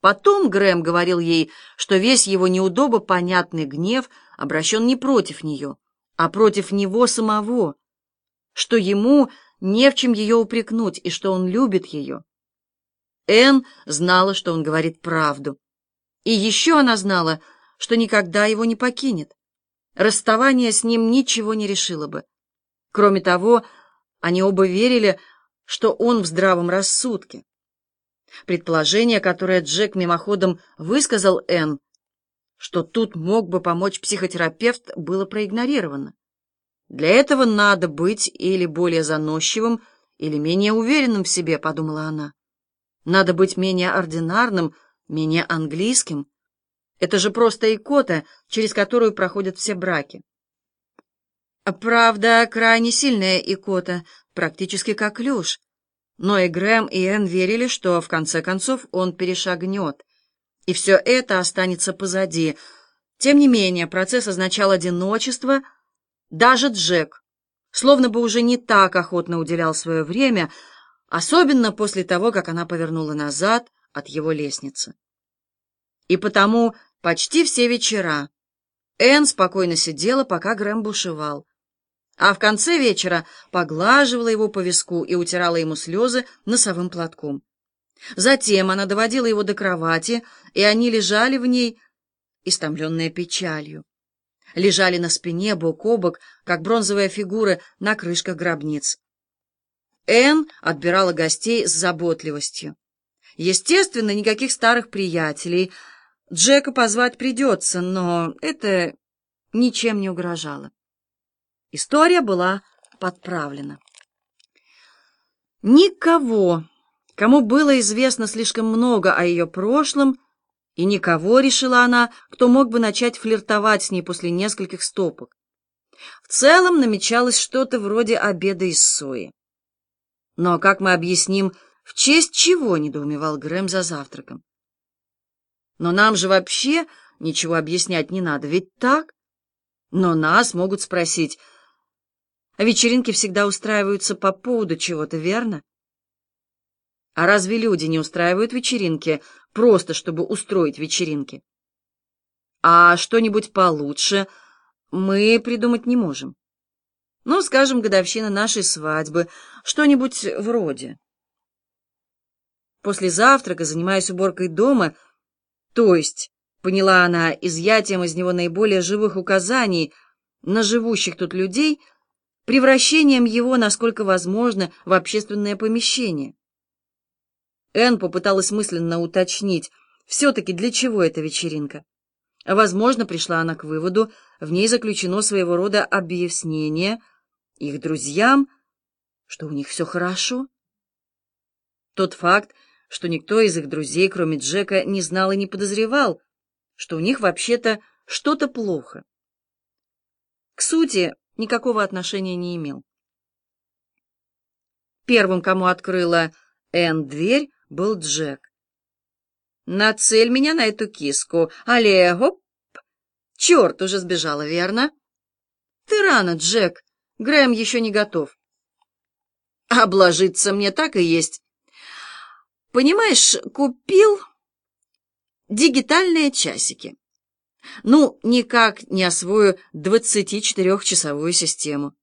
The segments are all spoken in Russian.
Потом Грэм говорил ей, что весь его неудобо понятный гнев обращен не против нее, а против него самого, что ему не в чем ее упрекнуть и что он любит ее. Энн знала, что он говорит правду. И еще она знала, что никогда его не покинет. Расставание с ним ничего не решило бы. Кроме того, они оба верили, что он в здравом рассудке. Предположение, которое Джек мимоходом высказал Энн, что тут мог бы помочь психотерапевт, было проигнорировано. Для этого надо быть или более заносчивым, или менее уверенным в себе, подумала она. Надо быть менее ординарным, менее английским. Это же просто икота, через которую проходят все браки. Правда, крайне сильная икота, практически как люш. Но и Грэм, и Энн верили, что в конце концов он перешагнет, и все это останется позади. Тем не менее, процесс означал одиночество. Даже Джек, словно бы уже не так охотно уделял свое время, особенно после того, как она повернула назад от его лестницы. И потому почти все вечера Энн спокойно сидела, пока Грэм бушевал а в конце вечера поглаживала его по виску и утирала ему слезы носовым платком. Затем она доводила его до кровати, и они лежали в ней, истомленные печалью. Лежали на спине, бок о бок, как бронзовые фигуры на крышках гробниц. Энн отбирала гостей с заботливостью. Естественно, никаких старых приятелей. Джека позвать придется, но это ничем не угрожало. История была подправлена. Никого, кому было известно слишком много о ее прошлом, и никого, решила она, кто мог бы начать флиртовать с ней после нескольких стопок. В целом намечалось что-то вроде обеда из сои. Но, как мы объясним, в честь чего недоумевал Грэм за завтраком? Но нам же вообще ничего объяснять не надо, ведь так? Но нас могут спросить, а вечеринки всегда устраиваются по поводу чего-то, верно? А разве люди не устраивают вечеринки просто, чтобы устроить вечеринки? А что-нибудь получше мы придумать не можем. Ну, скажем, годовщина нашей свадьбы, что-нибудь вроде. После завтрака, занимаясь уборкой дома, то есть, поняла она, изъятием из него наиболее живых указаний на живущих тут людей — превращением его, насколько возможно, в общественное помещение. Энн попыталась мысленно уточнить, все-таки для чего эта вечеринка. Возможно, пришла она к выводу, в ней заключено своего рода объяснение их друзьям, что у них все хорошо. Тот факт, что никто из их друзей, кроме Джека, не знал и не подозревал, что у них вообще-то что-то плохо. К сути, никакого отношения не имел. Первым, кому открыла Энн дверь, был Джек. «Нацель меня на эту киску. Але, гоп! Черт, уже сбежала, верно?» «Ты рано, Джек. Грэм еще не готов». «Обложиться мне так и есть. Понимаешь, купил дигитальные часики. Ну, никак не освою 24-часовую систему.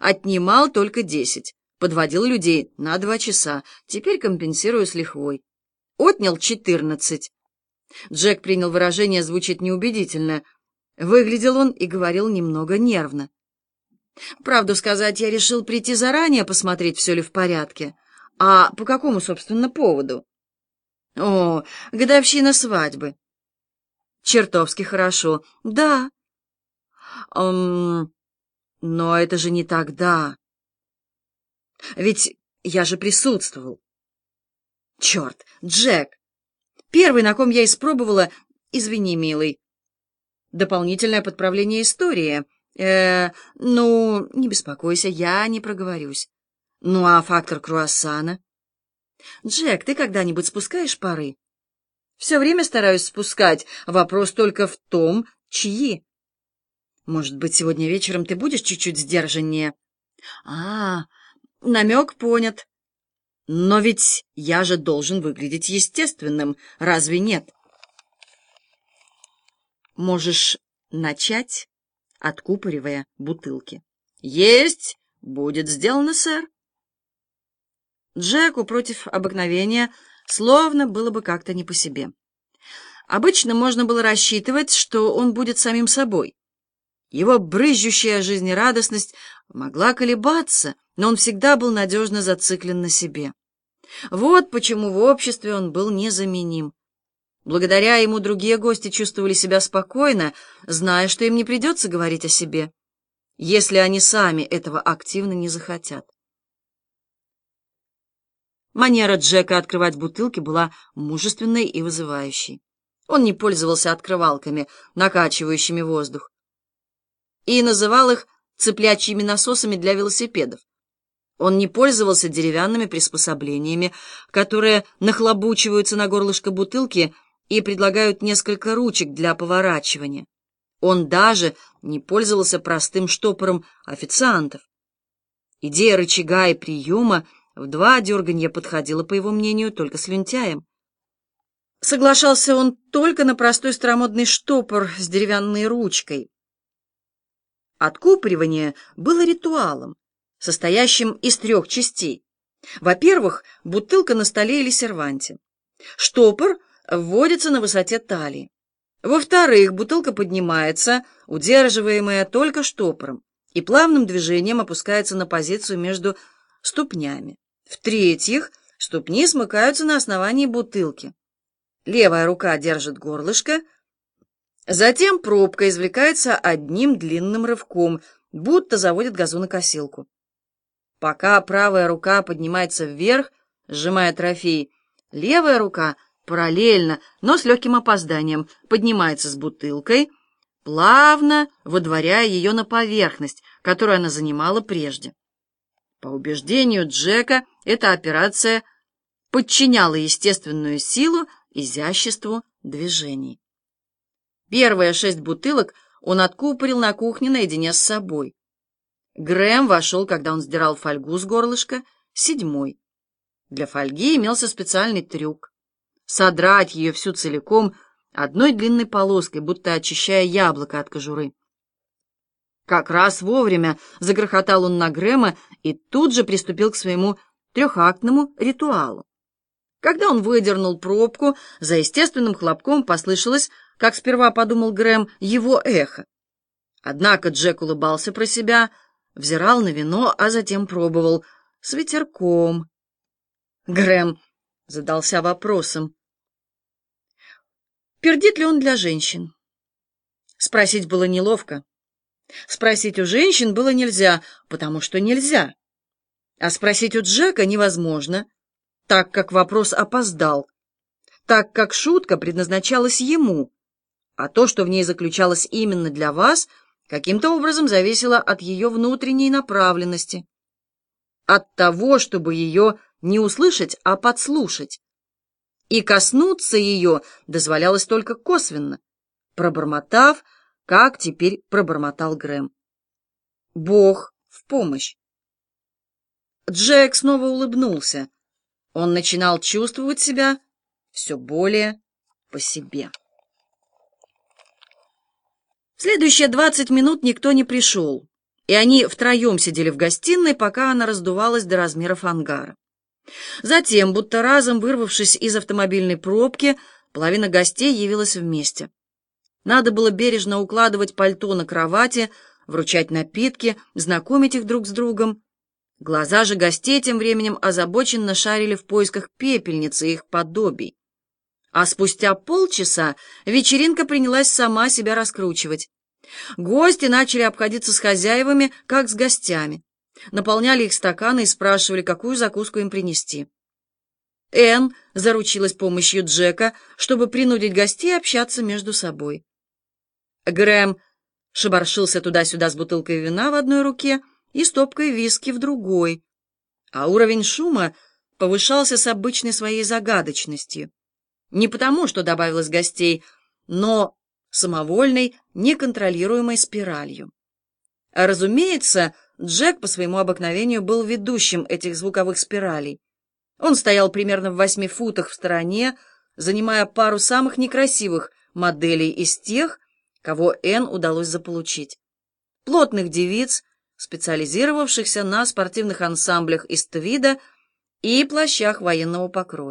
Отнимал только 10, подводил людей на 2 часа, теперь компенсирую с лихвой. Отнял 14. Джек принял выражение, звучит неубедительно. Выглядел он и говорил немного нервно. Правду сказать, я решил прийти заранее, посмотреть, все ли в порядке. А по какому, собственно, поводу? О, годовщина свадьбы. Чертовски хорошо. Да. Эм, но это же не тогда. Ведь я же присутствовал. Черт, Джек. Первый, на ком я испробовала... Извини, милый. Дополнительное подправление истории. Э, ну, не беспокойся, я не проговорюсь. Ну, а фактор круассана? Джек, ты когда-нибудь спускаешь пары? Все время стараюсь спускать. Вопрос только в том, чьи. Может быть, сегодня вечером ты будешь чуть-чуть сдержаннее? А, намек понят. Но ведь я же должен выглядеть естественным, разве нет? Можешь начать, откупоривая бутылки. Есть! Будет сделано, сэр. Джеку против обыкновения словно было бы как-то не по себе. Обычно можно было рассчитывать, что он будет самим собой. Его брызжущая жизнерадостность могла колебаться, но он всегда был надежно зациклен на себе. Вот почему в обществе он был незаменим. Благодаря ему другие гости чувствовали себя спокойно, зная, что им не придется говорить о себе, если они сами этого активно не захотят. Манера Джека открывать бутылки была мужественной и вызывающей. Он не пользовался открывалками, накачивающими воздух, и называл их цыплячьими насосами для велосипедов. Он не пользовался деревянными приспособлениями, которые нахлобучиваются на горлышко бутылки и предлагают несколько ручек для поворачивания. Он даже не пользовался простым штопором официантов. Идея рычага и приема в два дерганья подходила, по его мнению, только с лентяем. Соглашался он только на простой старомодный штопор с деревянной ручкой. Откупоривание было ритуалом, состоящим из трех частей. Во-первых, бутылка на столе или серванте. Штопор вводится на высоте талии. Во-вторых, бутылка поднимается, удерживаемая только штопором, и плавным движением опускается на позицию между ступнями. В-третьих, ступни смыкаются на основании бутылки. Левая рука держит горлышко, затем пробка извлекается одним длинным рывком, будто заводит газонокосилку. Пока правая рука поднимается вверх, сжимая трофей, левая рука параллельно, но с легким опозданием, поднимается с бутылкой, плавно выдворяя ее на поверхность, которую она занимала прежде. По убеждению Джека, эта операция подчиняла естественную силу изяществу движений. Первые шесть бутылок он откупорил на кухне наедине с собой. Грэм вошел, когда он сдирал фольгу с горлышка, седьмой. Для фольги имелся специальный трюк. Содрать ее всю целиком одной длинной полоской, будто очищая яблоко от кожуры. Как раз вовремя загрохотал он на Грэма и тут же приступил к своему трехактному ритуалу. Когда он выдернул пробку, за естественным хлопком послышалось, как сперва подумал Грэм, его эхо. Однако Джек улыбался про себя — взирал на вино, а затем пробовал с ветерком. Грэм задался вопросом. Пердит ли он для женщин? Спросить было неловко. Спросить у женщин было нельзя, потому что нельзя. А спросить у Джека невозможно, так как вопрос опоздал, так как шутка предназначалась ему, а то, что в ней заключалось именно для вас — каким-то образом зависело от ее внутренней направленности, от того, чтобы ее не услышать, а подслушать. И коснуться ее дозволялось только косвенно, пробормотав, как теперь пробормотал Грэм. Бог в помощь. Джек снова улыбнулся. Он начинал чувствовать себя все более по себе. Следующие двадцать минут никто не пришел, и они втроем сидели в гостиной, пока она раздувалась до размеров ангара. Затем, будто разом вырвавшись из автомобильной пробки, половина гостей явилась вместе. Надо было бережно укладывать пальто на кровати, вручать напитки, знакомить их друг с другом. Глаза же гостей тем временем озабоченно шарили в поисках пепельницы и их подобий. А спустя полчаса вечеринка принялась сама себя раскручивать. Гости начали обходиться с хозяевами, как с гостями. Наполняли их стаканы и спрашивали, какую закуску им принести. Энн заручилась помощью Джека, чтобы принудить гостей общаться между собой. Грэм шебаршился туда-сюда с бутылкой вина в одной руке и стопкой виски в другой, а уровень шума повышался с обычной своей загадочностью. Не потому, что добавилось гостей, но самовольной, неконтролируемой спиралью. А разумеется, Джек по своему обыкновению был ведущим этих звуковых спиралей. Он стоял примерно в восьми футах в стороне, занимая пару самых некрасивых моделей из тех, кого Энн удалось заполучить. Плотных девиц, специализировавшихся на спортивных ансамблях из твида и плащах военного покроя.